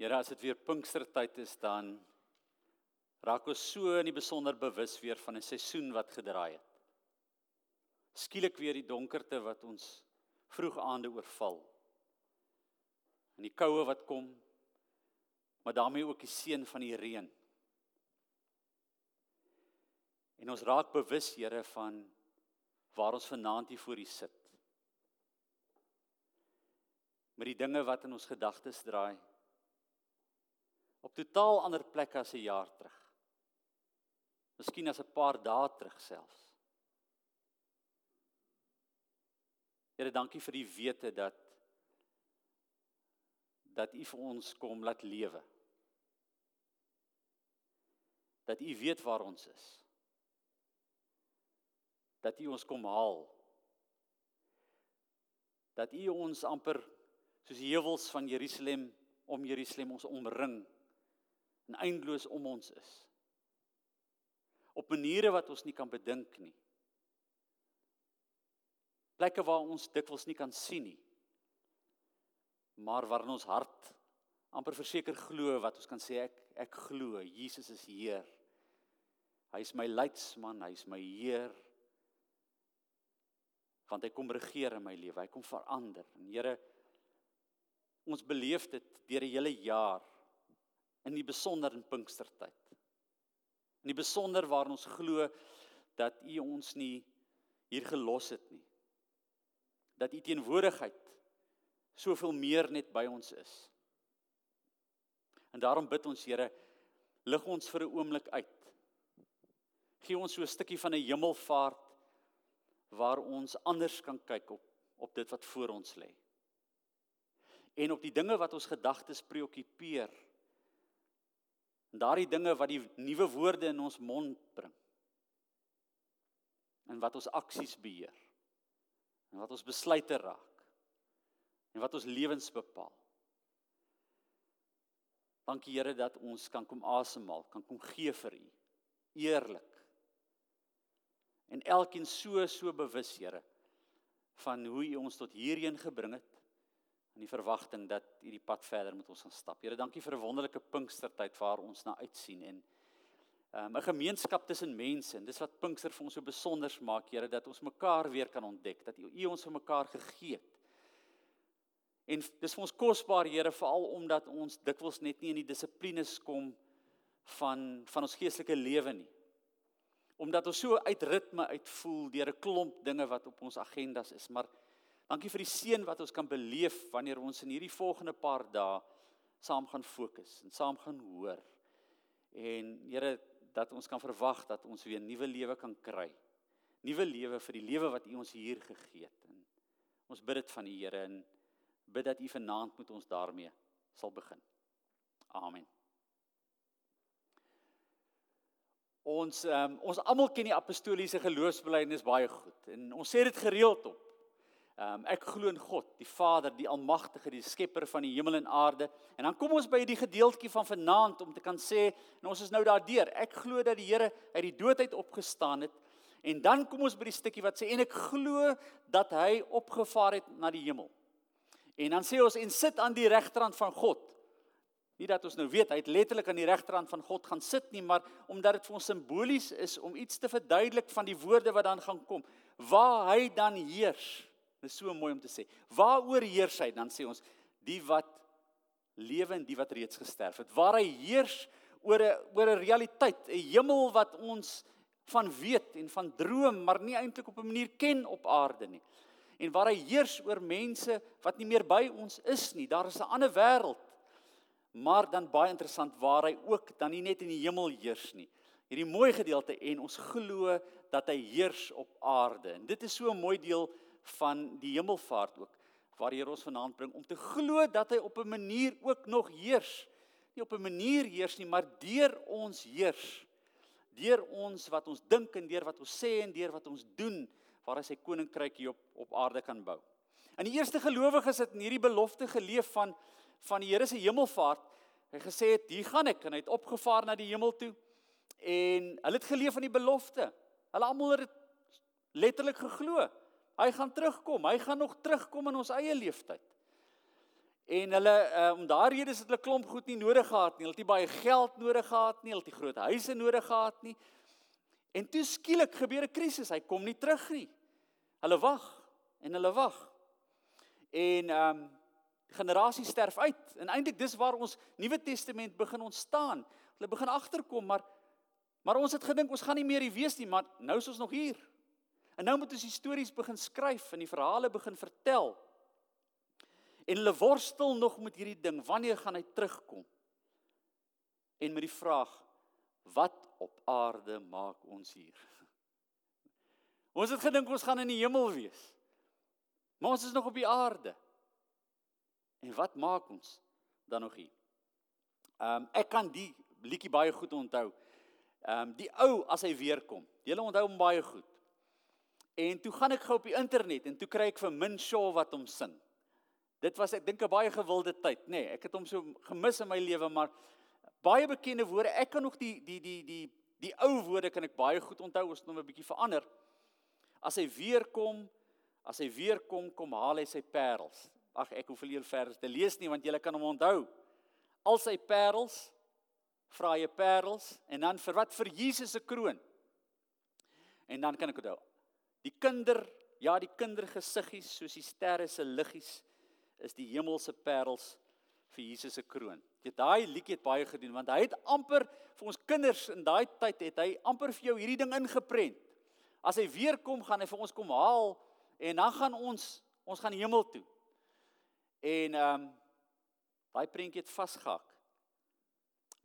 Here, as dit weer Pinkstertyd is, dan raak ons so in die besonder bewus weer van 'n seisoen wat gedraai het. Skielik weer die donkerte wat ons vroeg aande oorval. En die koue wat kom, maar daarmee ook die seën van die reën. En ons raak bewus, Here, van waar ons vanaand hier voor U sit. Met die dinge wat in ons gedagtes draai op totaal ander plek as 'n jaar terug. Miskien as 'n paar dae terug selfs. Here, dankie vir die wete dat dat U vir ons kom laat lewe. Dat U weet waar ons is. Dat U ons kom haal. Dat U ons amper soos die heuwels van Jerusalem om Jerusalem ons omring en eindeloos om ons is. Op maniere wat ons nie kan bedink nie. Plekke waar ons dikwels nie kan sien nie. Maar waar in ons hart amper verseker glo wat ons kan sê ek ek glo Jesus is Heer. Hy is my leidsman, hy is my Heer. Want hy kom regeer in my lewe, hy kom verander. En Here ons beleef dit deur die hele jaar in die besonder in Pinkstertyd. In die besonder waar ons glo dat U ons nie hier gelos het nie. Dat U teenwoordigheid soveel meer net by ons is. En daarom bid ons Here, lig ons vir 'n oomblik uit. Gee ons so 'n stukkie van 'n hemelvaart waar ons anders kan kyk op op dit wat voor ons lê. En op die dinge wat ons gedagtes preokkupeer En daardie dinge wat die nuwe woorde in ons mond bring. En wat ons aksies beheer. En wat ons besluite raak. En wat ons lewens bepaal. Dankie Here dat ons kan kom asemhaal, kan kom gee vir U. Eerlik. En elkeen so so bewus Here van hoe U ons tot hierheen gebring het in die verwagting dat hierdie pad verder met ons gaan stap. Here, dankie vir 'n wonderlike Pinkstertyd waar ons na uitsien en um, 'n gemeenskap tussen mense. En dis wat Pinkster vir ons so besonder maak, Here, dat ons mekaar weer kan ontdek, dat U ons vir mekaar gegee het. En dis vir ons kosbaar, Here, veral omdat ons dikwels net nie in die dissiplines kom van van ons geestelike lewe nie. Omdat ons so uit ritme uitvoel deur 'n klomp dinge wat op ons agendas is, maar Dankie vir die seën wat ons kan beleef wanneer ons in hierdie volgende paar dae saam gaan fokus en saam gaan hoor. En Here, dat ons kan verwag dat ons weer nuwe lewe kan kry. Nuwe lewe vir die lewe wat U ons hier gegee het. En ons bid dit van U Here en bid dat U vanaand met ons daarmee sal begin. Amen. Ons um, ons almal ken die apostoliese geloofsbelijdenis baie goed en ons sê dit gereeld op. Um, ek glo in God, die Vader, die Almagtige, die Skepper van die hemel en aarde. En dan kom ons by die gedeeltjie van vanaand om te kan sê, en ons is nou daardeur. Ek glo dat die Here uit die dood uit opgestaan het. En dan kom ons by die stukkie wat sê en ek glo dat hy opgevaar het na die hemel. En dan sê ons en sit aan die regterhand van God. Nie dat ons nou weet hy het letterlik aan die regterhand van God gaan sit nie, maar omdat dit vir ons simbolies is om iets te verduidelik van die woorde wat dan gaan kom, waar hy dan heers. Dit is so mooi om te sê. Waaroor heers hy? Dan sê ons die wat lewe en die wat reeds gesterf het. Waar hy heers oor 'n oor 'n realiteit, 'n hemel wat ons van weet en van droom, maar nie eintlik op 'n manier ken op aarde nie. En waar hy heers oor mense wat nie meer by ons is nie. Daar is 'n ander wêreld. Maar dan baie interessant waar hy ook dan nie net in die hemel heers nie. Hierdie mooi gedeelte en ons glo dat hy heers op aarde. En dit is so 'n mooi deel van die hemelvaart ook waar die Here ons vanaand bring om te glo dat hy op 'n manier ook nog heers. Nie op 'n manier heers nie, maar deur ons heers. Deur ons wat ons dink en deur wat ons sê en deur wat ons doen waar hy sy koninkryk hier op op aarde kan bou. En die eerste gelowiges het in hierdie belofte geleef van van die Here se hemelvaart. Hy gesê het, "Hier gaan ek," en hy het opgevaar na die hemel toe. En hulle het geleef aan die belofte. Hulle almal het letterlik geglo. Hy gaan terugkom. Hy gaan nog terugkom in ons eie lewenstyd. En hulle uh, om daardie rede het hulle klomp goed nie nodig gehad nie. Hulle het nie baie geld nodig gehad nie, hulle het nie groot huise nodig gehad nie. En toe skielik gebeur 'n krisis. Hy kom nie terug nie. Hulle wag en hulle wag. En ehm um, generasie sterf uit. En eintlik dis waar ons Nuwe Testament begin ontstaan. Hulle begin agterkom, maar maar ons het gedink ons gaan nie meer hier wees nie, maar nou is ons nog hier. En nou moet ons stories begin skryf en die verhale begin vertel. En hulle worstel nog met hierdie ding, wanneer gaan hy terugkom? En met die vraag, wat op aarde maak ons hier? Ons het gedink ons gaan in die hemel wees. Maar ons is nog op die aarde. En wat maak ons dan nog hier? Ehm um, ek kan die liedjie baie goed onthou. Ehm um, die ou as hy weer kom. Julle onthou hom baie goed. En toe gaan ek gou op die internet en toe kry ek vir Min Shaw wat hom sing. Dit was ek dink 'n baie gewilde tyd, nê. Nee, ek het hom so gemis in my lewe, maar baie bekende woorde. Ek kan nog die die die die die ou woorde kan ek baie goed onthou. Ons het hom 'n bietjie verander. As hy weer kom, as hy weer kom, kom haal hy sy parels. Ag, ek hoef nie vers te lees nie want julle kan hom onthou. Al sy parels, vrye parels en dan vir wat vir Jesus se kroon. En dan kan ek onthou. Die kinder, ja, die kindergesiggies soos die sterre se liggies is die hemelse parels vir Jesus se kroon. Jy daai liedjie het baie gedoen want hy het amper vir ons kinders in daai tyd het hy amper vir jou hierdie ding ingeprent. As hy weer kom, gaan hy vir ons kom haal en dan gaan ons ons gaan hemel toe. En ehm um, daai prentjie het vasgehak.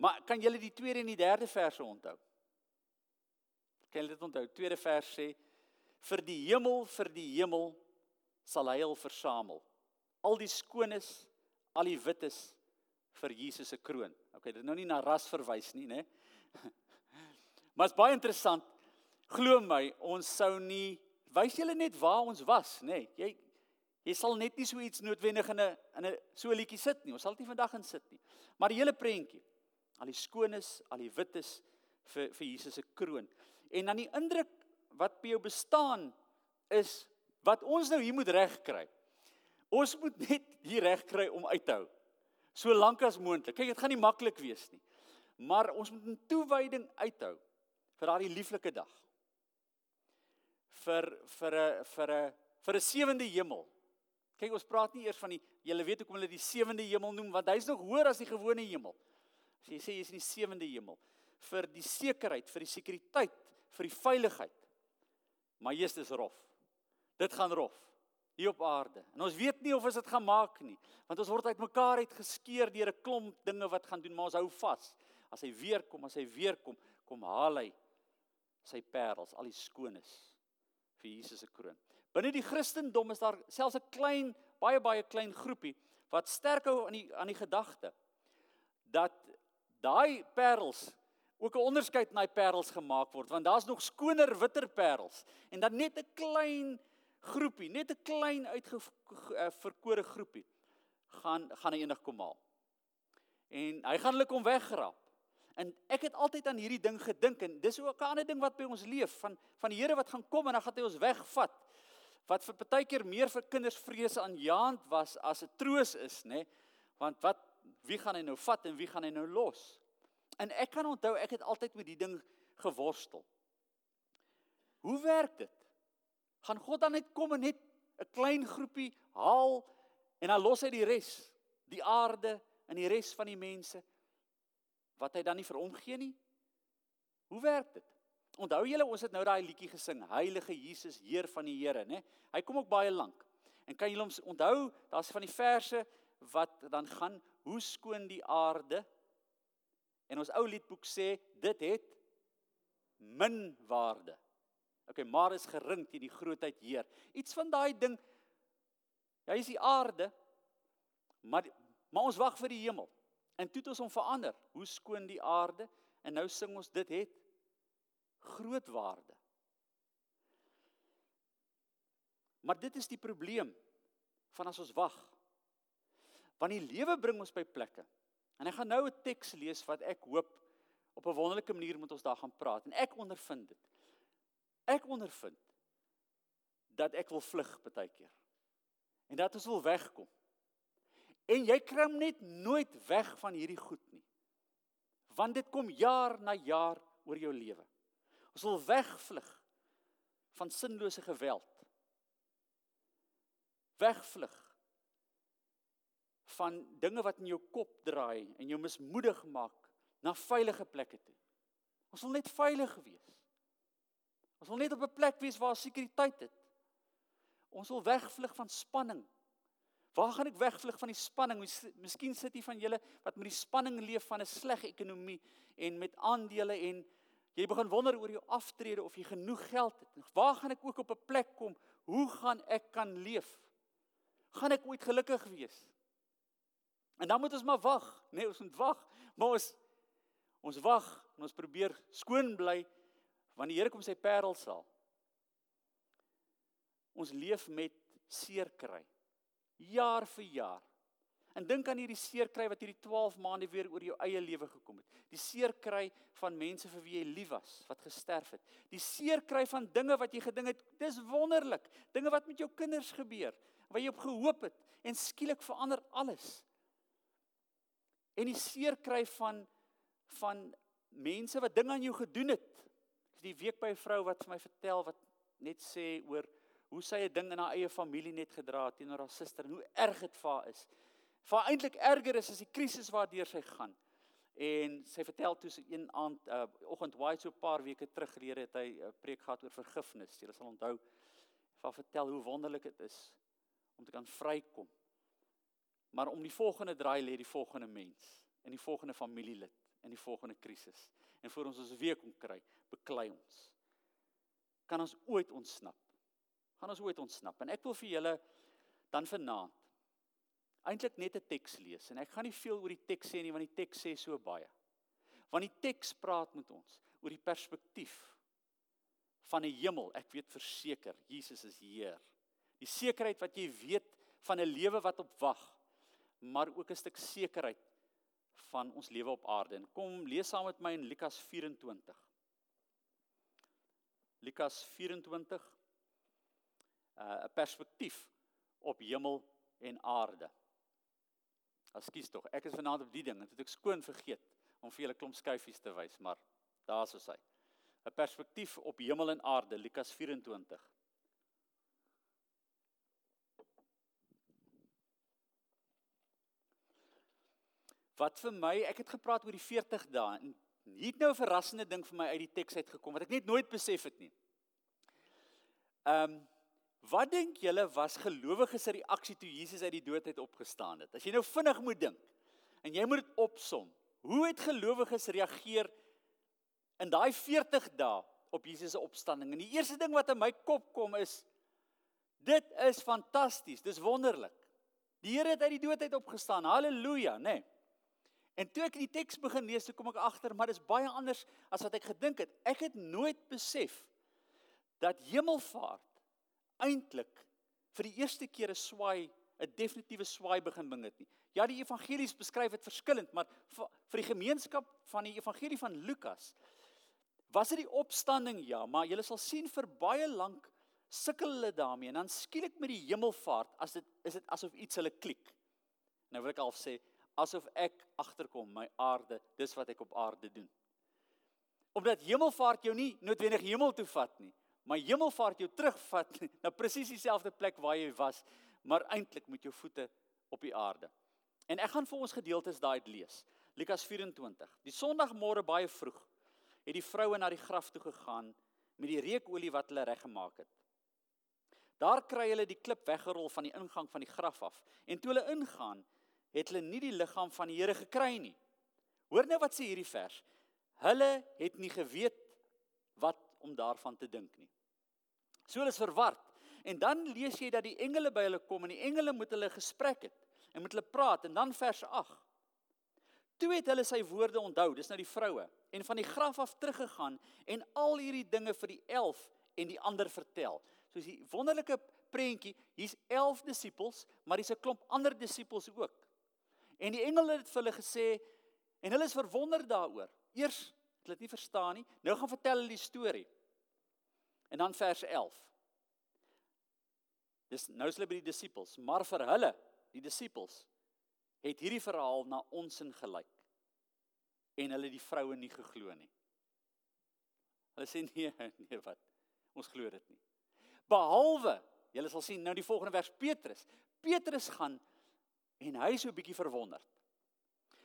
Maar kan julle die tweede en die derde verse onthou? Kan julle dit onthou? Tweede vers sê vir die hemel vir die hemel sal hy al versamel al die skoones, al die wites vir Jesus se kroon. Okay, dit is nou nie na ras verwys nie, né? Maar is baie interessant. Glo my, ons sou nie wys julle net waar ons was, nê? Jy jy sal net nie so iets noodwendig in 'n in 'n so 'n liedjie sit nie. Ons sal dit nie vandag in sit nie. Maar die hele prentjie, al die skoones, al die wites vir vir Jesus se kroon. En dan die indruk wat by jou bestaan is wat ons nou hier moet regkry. Ons moet net hier reg kry om uit te hou. So lank as moontlik. Kyk, dit gaan nie maklik wees nie. Maar ons moet 'n toewyding uithou vir daardie lieflike dag. vir vir 'n vir 'n vir 'n sewende hemel. Kyk, ons praat nie eers van die julle weet hoekom hulle die sewende hemel noem want hy's nog hoër as die gewone hemel. As jy sê jy's in die sewende hemel vir die sekerheid, vir die sekuriteit, vir die veiligheid. Maar Jesus is rof. Dit gaan rof hier op aarde. En ons weet nie of ons dit gaan maak nie, want ons word uitmekaar uitgeskeur deur 'n klomp dinge wat gaan doen, maar ons hou vas. As hy weer kom, as hy weer kom, kom haal hy sy parels, al die skoones vir Jesus se kroon. Binne die Christendom is daar selfs 'n klein, baie baie klein groepie wat sterk hou aan die aan die gedagte dat daai parels ook 'n onderskeid in daai parels gemaak word want daar's nog skoner witter parels en dan net 'n klein groepie, net 'n klein uitverkore eh, groepie gaan gaan hy eendag kom haal. En hy gaan hulle kom weggrap. En ek het altyd aan hierdie ding gedink en dis ook 'n ander ding wat by ons leef van van die Here wat gaan kom en dan gaan hy ons wegvat. Wat vir partykeer meer vir kinders vrese aanjaend was as 'n troos is, nê? Nee? Want wat wie gaan hy nou vat en wie gaan hy nou los? En ek kan onthou ek het altyd met die ding geworstel. Hoe werk dit? gaan God dan net kom en net 'n klein groepie haal en dan los hy die res, die aarde en die res van die mense wat hy dan nie vir hom gee nie. Hoe werk dit? Onthou julle ons het nou daai liedjie gesing, Heilige Jesus, Heer van die Here, né? Hy kom ook baie lank. En kan julle hom onthou, daar's van die verse wat dan gaan, hoe skoon die aarde. En ons ou liedboek sê dit het min waarde. Okay, maar is gering teen die grootheid Heer. Iets van daai ding. Hy is die aarde. Maar maar ons wag vir die hemel. En toe het ons hom verander. Hoe skoon die aarde en nou sing ons dit het groot waarde. Maar dit is die probleem van as ons wag. Want die lewe bring ons by plekke. En ek gaan nou 'n teks lees wat ek hoop op 'n wonderlike manier met ons daar gaan praat en ek ondervind dit. Ek ondervind dat ek wil vlug baie keer. En dat ons wil wegkom. En jy kry hom net nooit weg van hierdie goed nie. Want dit kom jaar na jaar oor jou lewe. Ons wil wegvlug van sinlose geweld. Wegvlug van dinge wat in jou kop draai en jou mismoedig maak na veilige plekke toe. Ons wil net veilig wees. Ons wil net op 'n plek wees waar sekuriteit het. Ons wil wegvlug van spanning. Waar gaan ek wegvlug van die spanning? Miskien sit jy van julle wat met die spanning leef van 'n slegte ekonomie en met aandele en jy begin wonder oor jou aftrede of jy genoeg geld het. Waar gaan ek ook op 'n plek kom? Hoe gaan ek kan leef? Gaan ek ooit gelukkig wees? En dan moet ons maar wag, nee, ons moet wag. Maar ons ons wag en ons probeer skoon bly want die Here kom sy parel sal. Ons leef met seer kry. Jaar vir jaar. En dink aan hierdie seer kry wat hierdie 12 maande weer oor jou eie lewe gekom het. Die seer kry van mense vir wie jy lief was wat gesterf het. Die seer kry van dinge wat jy gedink het, dis wonderlik. Dinge wat met jou kinders gebeur, waar jy op gehoop het en skielik verander alles. En die seer kry van van mense wat dinge aan jou gedoen het. Ek is die week by 'n vrou wat vir my vertel wat net sê oor hoe sy 'n ding in haar eie familie net gedra het teenoor haar suster en hoe erg dit vir haar is. Vir haar eintlik erger is as die krisis waardeur sy gaan. En sy vertel toe sy een aand uh oggend waai so 'n paar weke terug gelede het hy 'n uh, preek gehad oor vergifnis. Jy sal onthou. Sy vertel hoe wonderlik dit is om te kan vrykom. Maar om die volgende draai lê die volgende mens in die volgende familielid in die volgende krisis. En voor ons ons weer kom kry, beklei ons. Kan ons ooit ontsnap? Gaan ons ooit ontsnap? En ek wil vir julle dan vanaand eintlik net 'n teks lees en ek gaan nie veel oor die teks sê nie want die teks sê so baie. Want die teks praat met ons oor die perspektief van 'n hemel. Ek weet verseker Jesus is Heer. Die sekerheid wat jy weet van 'n lewe wat op wag, maar ook 'n stuk sekerheid van ons lewe op aarde. En kom lees saam met my in Lukas 24. Lukas 24 uh, 'n perspektief op hemel en aarde. Ekskuus tog, ek is vanaand op die ding en dit ek skoon vergeet om vir julle klomp skyfies te wys, maar daar's so hy. 'n Perspektief op hemel en aarde, Lukas 24. Wat vir my, ek het gepraat oor die 40 dae en hier het nou 'n verrassende ding vir my uit die teks uitgekom wat ek net nooit besef het nie. Ehm um, Wat dink julle was gelowiges se reaksie toe Jesus uit die dood uit opgestaan het? As jy nou vinnig moet dink en jy moet dit opsom. Hoe het gelowiges reageer in daai 40 dae op Jesus se opstanding? En die eerste ding wat in my kop kom is dit is fantasties, dis wonderlik. Die Here het uit die dood uit opgestaan. Halleluja, nê? Nee. En toe ek die teks begin lees, toe kom ek agter, maar dis baie anders as wat ek gedink het. Ek het nooit besef dat hemelvaart eintlik vir die eerste keer 'n swaai, 'n definitiewe swaai begin bring het nie. Ja, die evangelies beskryf dit verskillend, maar vir die gemeenskap van die evangelie van Lukas was dit die opstanding ja, maar jy sal sien vir baie lank sukkel hulle daarmee en dan skielik met die hemelvaart as dit is dit asof iets hulle klik. Nou wil ek al sê asof ek agterkom my aarde, dis wat ek op aarde doen. Omdat hemelvaart jou nie noodwendig hemel toe vat nie, maar hemelvaart jou terugvat na presies dieselfde plek waar jy was, maar eintlik met jou voete op die aarde. En ek gaan vir ons gedeeltes daai lees. Lukas 24. Die Sondagmôre baie vroeg het die vroue na die graf toe gegaan met die reukolie wat hulle reggemaak het. Daar kry hulle die klip weggerol van die ingang van die graf af. En toe hulle ingaan, het hulle nie die liggaam van die Here gekry nie. Hoor nou wat sê hierdie vers. Hulle het nie geweet wat om daarvan te dink nie. So hulle is verward. En dan lees jy dat die engele by hulle kom en die engele moet hulle gesprek het en met hulle praat en dan vers 8. Toe het hulle sy woorde onthou, dis nou die vroue, en van die graf af teruggegaan en al hierdie dinge vir die 11 en die ander vertel. So is die wonderlike prentjie, hier's 11 disippels, maar hier's 'n klomp ander disippels ook. En die engele het vir hulle gesê en hulle is verwonder daaroor. Eers het hulle dit nie verstaan nie. Nou gaan vertel hulle die storie. En dan vers 11. Dis nou is hulle by die disippels, maar vir hulle, die disippels, het hierdie verhaal na ons in gelyk en hulle die vroue nie geglo nie. Hulle sê nee, nee wat? Ons glo dit nie. Behalwe, julle sal sien nou die volgende vers Petrus. Petrus gaan en hy is so 'n bietjie verwonderd.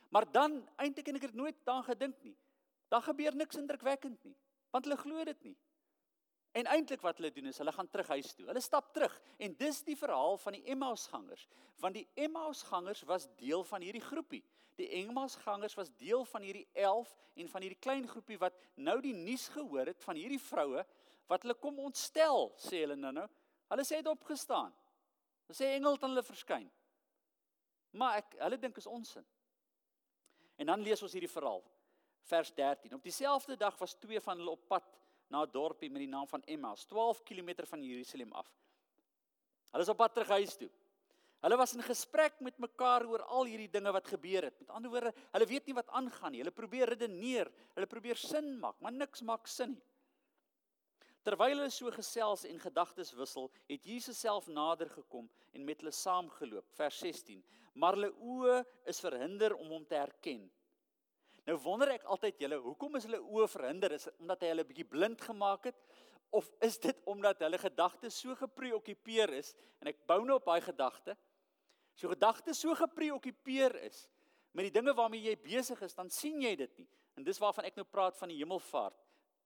Maar dan eintlik en ek het nooit daaraan gedink nie. Daar gebeur niks indrukwekkend nie, want hulle glo dit nie. En eintlik wat hulle doen is hulle gaan terug huis toe. Hulle stap terug en dis die verhaal van die Emmausgangers, want die Emmausgangers was deel van hierdie groepie. Die Emmausgangers was deel van hierdie 11 en van hierdie klein groepie wat nou die nuus gehoor het van hierdie vroue wat hulle kom ontstel, sê hulle nou nou. Hulle sê het opgestaan. Hulle sê engele het hulle verskyn. Maar ek hulle dink is onsin. En dan lees ons hierdie verhaal. Vers 13. Op dieselfde dag was twee van hulle op pad na 'n dorpie met die naam van Emmaus, 12 km van Jerusalem af. Hulle is op pad terug huis toe. Hulle was in gesprek met mekaar oor al hierdie dinge wat gebeur het. Met ander woorde, hulle weet nie wat aangaan nie. Hulle probeer redeneer, hulle probeer sin maak, maar niks maak sin nie. Terwyl hulle so gesels en gedagtes wissel, het Jesus self nader gekom en met hulle saamgeloop. Vers 16. Maar hulle oë is verhinder om hom te herken. Nou wonder ek altyd julle, hoekom is hulle oë verhinder? Is dit omdat hy hulle bietjie blind gemaak het of is dit omdat hulle gedagtes so gepreokkupeer is? En ek bou nou op daai gedagte. As jou gedagtes so gepreokkupeer is met die dinge waarmee jy besig is, dan sien jy dit nie. En dis waarvan ek nou praat van die hemelvaart.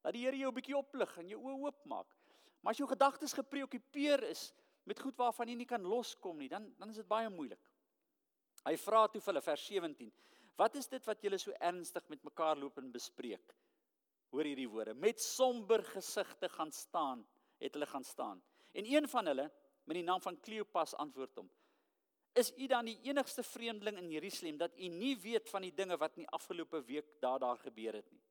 Laat die Here jou 'n bietjie oplig en jou oë oopmaak. Maar as jou gedagtes gepreokkupeer is met goed waarvan jy nie kan loskom nie, dan dan is dit baie moeilik. Hy vra toe vir hulle vers 17 Wat is dit wat julle so ernstig met mekaar loop en bespreek? Hoor hierdie woorde. Met somber gesigte gaan staan, het hulle gaan staan. En een van hulle, met die naam van Kleopas antwoord hom: Is u dan die enigste vreemdeling in Jerusalem dat u nie weet van die dinge wat in die afgelope week daar daar gebeur het nie?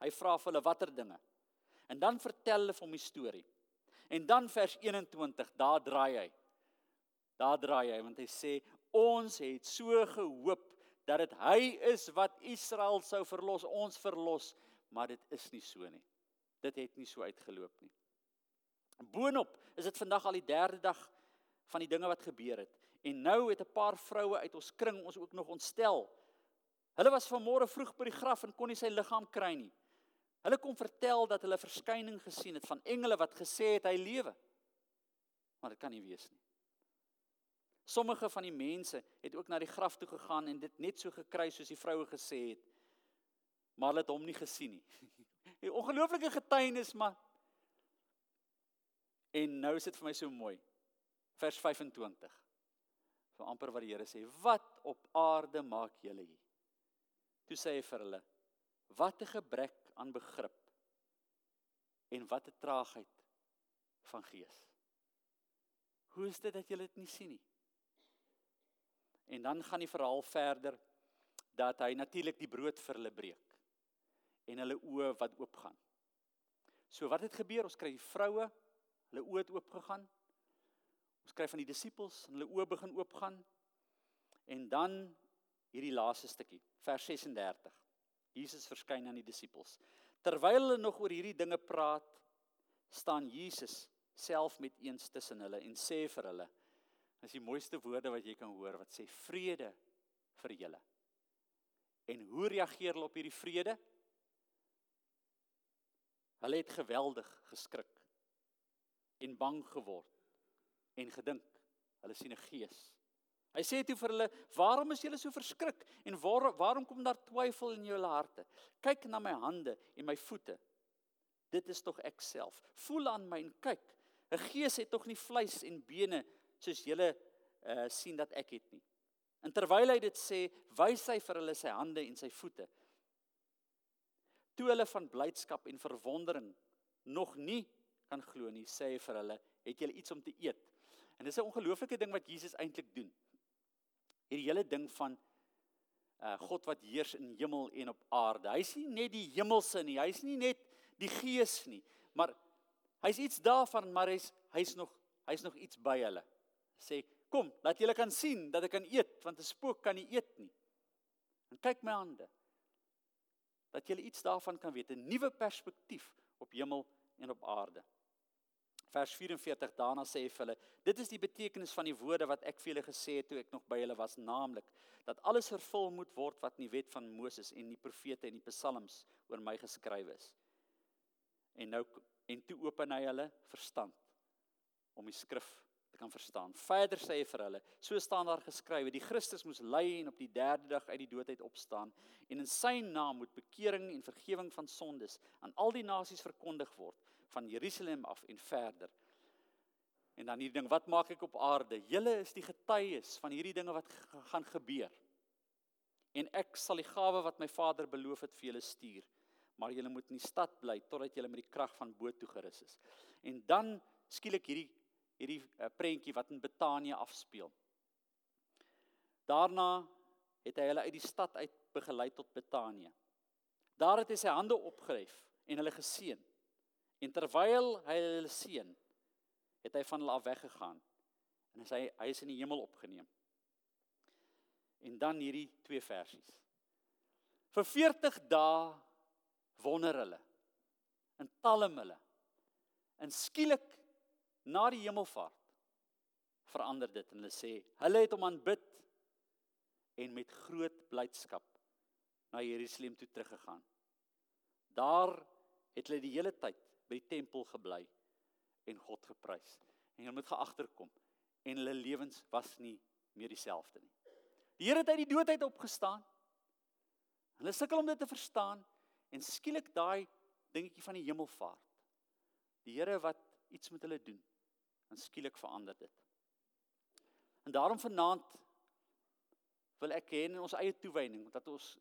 Hy vra vir hulle watter dinge. En dan vertel hulle hom die storie. En dan vers 21, daar draai hy. Daar draai hy want hy sê ons het so gehoop dat dit hy is wat Israel sou verlos, ons verlos, maar dit is nie so nie. Dit het nie so uitgeloop nie. Boonop is dit vandag al die derde dag van die dinge wat gebeur het. En nou het 'n paar vroue uit ons kring ons ook nog ontstel. Hulle was vanmôre vroeg by die graf en kon nie sy liggaam kry nie. Hulle kom vertel dat hulle verskyning gesien het van engele wat gesê het hy lewe. Maar dit kan nie wees nie. Sommige van die mense het ook na die graf toe gegaan en dit net so gekry soos die vroue gesê het. Maar hulle het hom nie gesien nie. 'n Ongelooflike getuienis, maar En nou is dit vir my so mooi. Vers 25. So amper wat die Here sê, "Wat op aarde maak julle hier?" Toe sê hy vir hulle, "Wat 'n gebrek aan begrip en wat 'n traagheid van gees. Hoe is dit dat julle dit nie sien nie?" En dan gaan die verhaal verder dat hy natuurlik die brood vir hulle breek en hulle oë wat oopgaan. So wat het gebeur? Ons kry die vroue, hulle oë het oopgegaan. Ons kry van die disippels, hulle oë begin oopgaan. En dan hierdie laaste stukkie, vers 36. Jesus verskyn aan die disippels. Terwyl hulle nog oor hierdie dinge praat, staan Jesus self met eens tussen hulle en sê vir hulle: is die mooiste woorde wat jy kan hoor wat sê vrede vir julle. En hoe reageer hulle op hierdie vrede? Hulle het geweldig geskrik en bang geword en gedink hulle sien 'n gees. Hy sê toe vir hulle: "Waarom is julle so verskrik en waar, waarom kom daar twyfel in julle harte? Kyk na my hande en my voete. Dit is tog ek self. Voel aan my en kyk. 'n Gees het tog nie vleis en bene soos julle uh sien dat ek het nie. En terwyl hy dit sê, wys hy vir hulle sy hande en sy voete. Toe hulle van blydskap en verwondering nog nie kan glo nie, sê hy vir hulle, het julle iets om te eet? En dis 'n ongelooflike ding wat Jesus eintlik doen. Hierdie hele ding van uh God wat heers in hemel en op aarde. Hy's nie net die hemelse nie, hy's nie net die gees nie, maar hy's iets daarvan, maar hy's hy's nog hy's nog iets by hulle sê kom laat julle kan sien dat ek kan eet want 'n spook kan nie eet nie. En kyk my hande. Dat julle iets daarvan kan weet, 'n nuwe perspektief op hemel en op aarde. Vers 44 daarna sê hy vir hulle: Dit is die betekenis van die woorde wat ek vir julle gesê het toe ek nog by julle was, naamlik dat alles vervul moet word wat in die wet van Moses en die profete en die psalms oor my geskryf is. En nou en toe open hy hulle verstand om die skrif te kan verstaan. Verder sê hy vir hulle: So staan daar geskrywe: Die Christus moes ly en op die 3de dag uit die dood uit opstaan en in sy naam moet bekering en vergifnis van sondes aan al die nasies verkondig word van Jerusalem af en verder. En dan hierdie ding, wat maak ek op aarde? Julle is die getuies van hierdie dinge wat gaan gebeur. En ek sal die gawe wat my Vader beloof het vir julle stuur. Maar julle moet in die stad bly totdat julle met die krag van bo toe gerus is. En dan skielik hierdie hierdie uh, prentjie wat in Betanië afspeel. Daarna het hy hulle uit die stad uit begelei tot Betanië. Daar het hy sy hande opgeref en hulle geseën. En terwyl hy hulle seën, het hy van hulle af weggegaan. En hy hy is in die hemel opgeneem. En dan hierdie twee versies. Vir 40 dae wonder hulle. En talm hulle. En skielik na die hemelvaart verander dit en hulle sê hulle het hom aanbid en met groot blydskap na Jerusalem toe teruggegaan. Daar het hulle die hele tyd by die tempel gebly en God geprys. En hulle moet geagterkom en hulle lewens was nie meer dieselfde nie. Die Here het uit die dood uit opgestaan. Hulle sukkel om dit te verstaan en skielik daai dingetjie van die hemelvaart. Die Here wat iets met hulle doen en skielik verander dit. En daarom vanaand wil ek hê in ons eie toewyding dat ons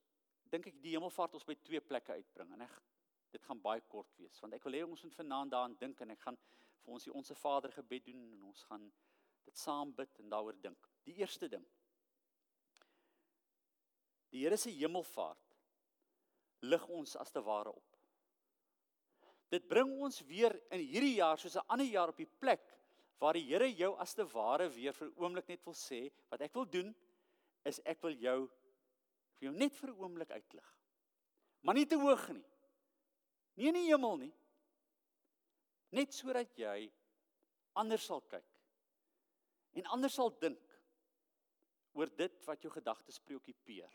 dink ek die hemelvaart ons by twee plekke uitbring en ek dit gaan baie kort wees want ek wil hê ons moet vanaand daaraan dink en ek gaan vir ons die onsse Vader gebed doen en ons gaan dit saam bid en daaroor dink. Die eerste ding. Die Here se hemelvaart lig ons as te ware op. Dit bring ons weer in hierdie jaar soos 'n ander jaar op die plek waar die Here jou as te ware weer vir 'n oomblik net wil sê, wat ek wil doen is ek wil jou vir jou net vir 'n oomblik uitlig. Maar nie te hoog nie. Nie in die hemel nie. Net sodat jy anders sal kyk en anders sal dink oor dit wat jou gedagtes preokkupeer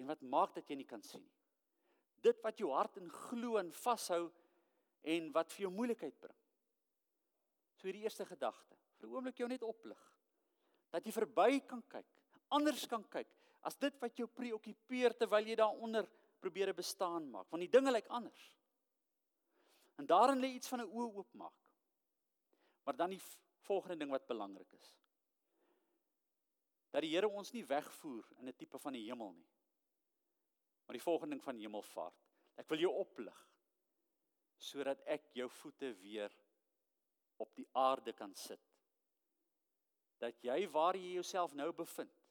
en wat maak dat jy nie kan sien nie. Dit wat jou hart in glo en vashou en wat vir jou moeilikheid bring. So hierdie eerste gedagte, vir 'n oomblik jou net oplig. Dat jy verby kan kyk, anders kan kyk as dit wat jou preokkupeer terwyl jy daaronder probeer bestaan maak, want die dinge lyk anders. En daarin lê iets van 'n oë oopmaak. Maar dan die volgende ding wat belangrik is. Dat die Here ons nie wegvoer in 'n tipe van die hemel nie. Maar die volgende ding van hemelvaart. Ek wil jou oplig sodat ek jou voete weer op die aarde kan sit. Dat jy waar jy jouself nou bevind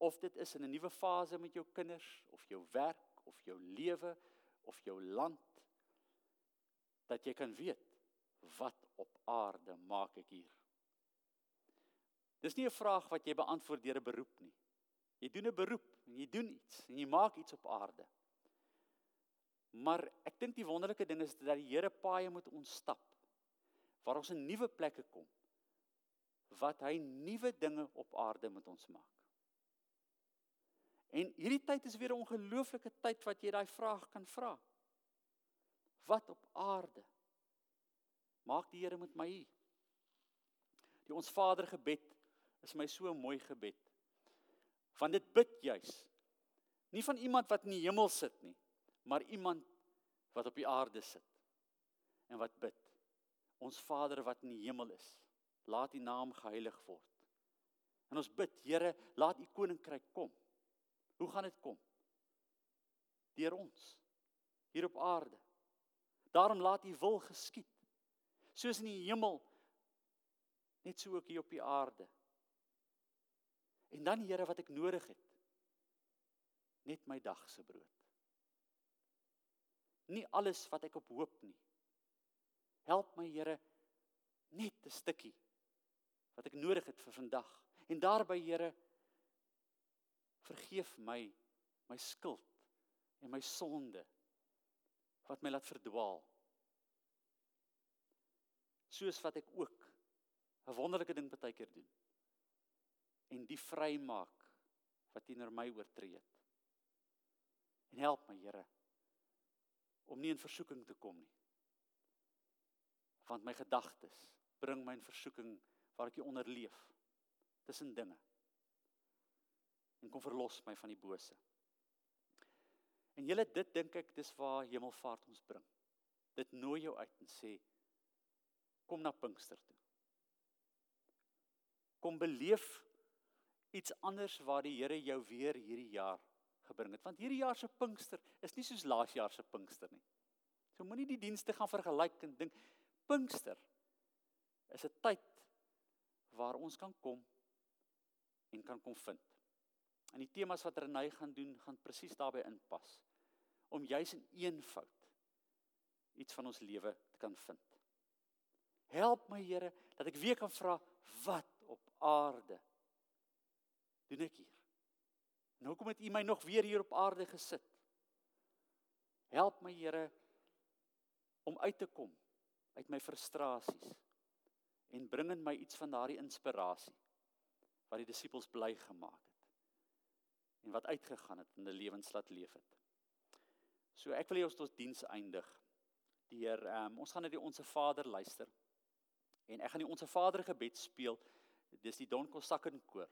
of dit is in 'n nuwe fase met jou kinders of jou werk of jou lewe of jou land dat jy kan weet wat op aarde maak ek hier. Dis nie 'n vraag wat jy beantwoord deur 'n beroep nie. Jy doen 'n beroep en jy doen iets en jy maak iets op aarde. Maar ek dink die wonderlike ding is dat die Here paaie moet ons stap waar ons in nuwe plekke kom wat hy nuwe dinge op aarde met ons maak. En hierdie tyd is weer 'n ongelooflike tyd wat jy daai vraag kan vra. Wat op aarde maak die Here met my hier? Die ons Vader gebed is my so 'n mooi gebed. Want dit bid juis nie van iemand wat in die hemel sit nie, maar iemand wat op die aarde sit en wat bid. Ons Vader wat in die hemel is, laat U naam geheilig word. En ons bid, Here, laat U koninkryk kom. Hoe gaan dit kom? Deur ons hier op aarde. Daarom laat U wil geskied. Soos in die hemel, net so ook hier op die aarde. En dan Here wat ek nodig het, net my dag se brood. Nie alles wat ek op hoop nie. Help my Here net 'n stukkie wat ek nodig het vir vandag. En daarby Here vergeef my my skuld en my sonde wat my laat verdwaal. soos wat ek ook 'n wonderlike ding baie keer doen en die vrymaak wat teenoor my oortree het. En help my Here om nie in versoeking te kom nie. Want my gedagtes bring my in versoeking waar ek onderleef tussen dinge. En kom verlos my van die bose. En julle dit dink ek dis waar hemelvaart ons bring. Dit nooi jou uit en sê kom na Pinkster toe. Kom beleef iets anders waar die Here jou weer hierdie jaar gebring het. Want hierdie jaar se Pinkster is nie soos laas jaar se Pinkster nie. So moenie die dienste gaan vergelyk en dink Pinkster is 'n tyd waar ons kan kom en kan kom vind. En die temas wat Renay gaan doen, gaan presies daarbey inpas om juis in eenvoud iets van ons lewe te kan vind. Help my Here dat ek weer kan vra wat op aarde doen ek hier? Nou kom dit U my nog weer hier op aarde gesit. Help my Here om uit te kom uit my frustrasies en bring in my iets van daardie inspirasie wat die disippels bly gemaak het en wat uitgegaan het en 'n lewens laat leef het. So ek wil hê ons tot diens eindig. Deur ehm um, ons gaan na die Onse Vader luister. En ek gaan die Onse Vader gebed speel. Dis die Don Kosakken koor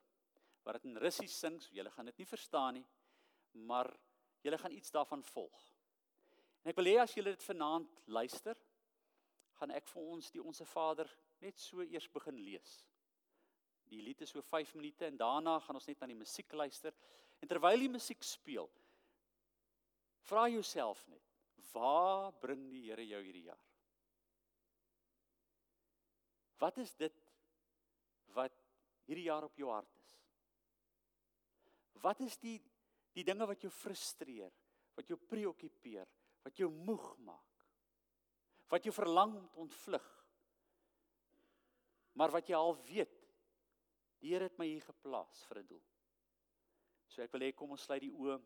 wat dit in Russies sing, so julle gaan dit nie verstaan nie, maar julle gaan iets daarvan volg. En ek wil hê as julle dit vanaand luister, gaan ek vir ons die Onse Vader net so eers begin lees. Die lied is so 5 minute en daarna gaan ons net aan die musiek luister. En terwyl die musiek speel, vra jouself net, waar bring die Here jou hierdie jaar? Wat is dit wat hierdie jaar op jou hart is? Wat is die die dinge wat jou frustreer, wat jou preokkupeer, wat jou moeg maak? Wat jou verlang om te ontvlug? Maar wat jy al weet, die Here het my hier geplaas vir 'n doel. So ek wil hê kom ons sluit die oë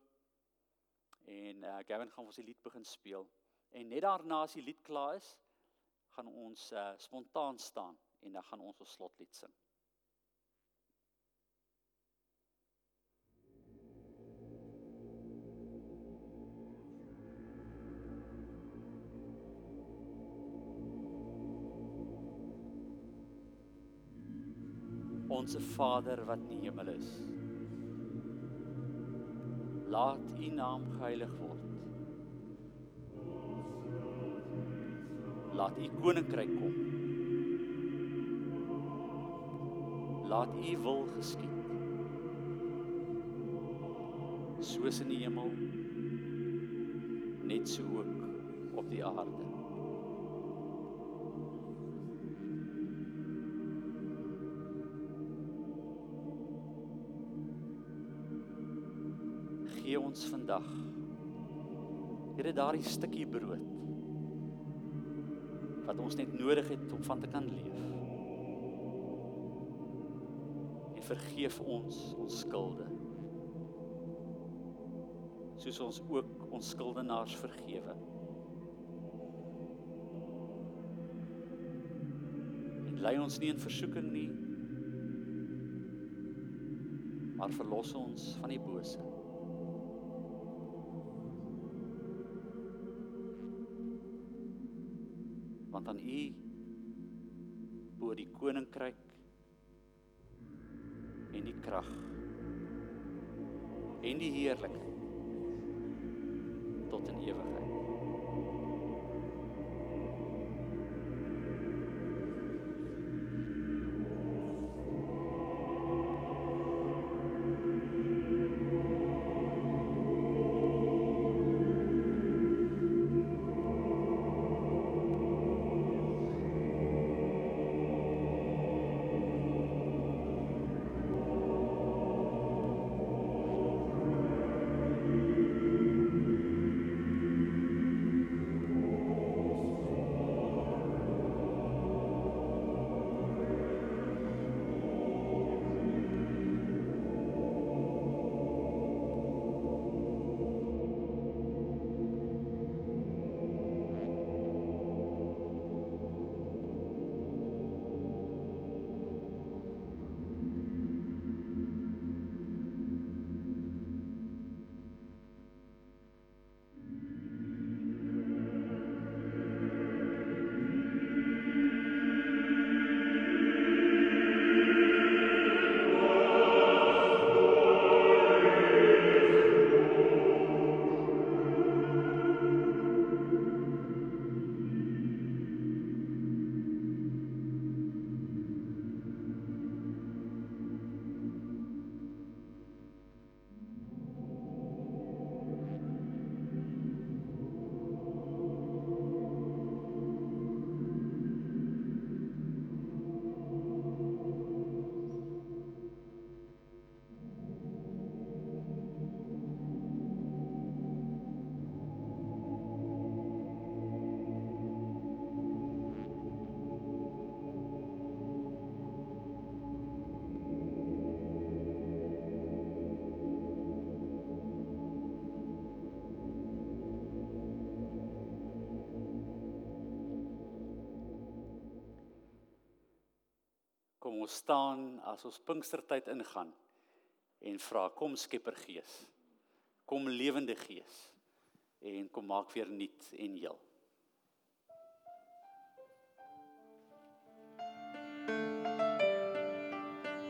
en uh, Gavin gaan ons die lied begin speel en net daarna as die lied klaar is, gaan ons uh, spontaan staan en dan gaan ons ons slotlied sing. Onse Vader wat in die hemel is. Laat U naam geheilig word. Laat U koninkryk kom. Laat U wil geskied. Soos in die hemel, net so ook op die aarde. Vandag. Here daardie stukkie brood wat ons net nodig het om van te kan leef. En vergeef ons ons skulde. Soos ons ook ons skuldenaars vergewe. En lei ons nie in versoeking nie, maar verlos ons van die bose. Want aan U bo die koninkryk en die krag en die heerlikheid tot in ewigheid. Kom ons staan as ons Pinkstertyd ingaan en vra kom Skepper Gees. Kom lewende Gees en kom maak weer nuut en heel.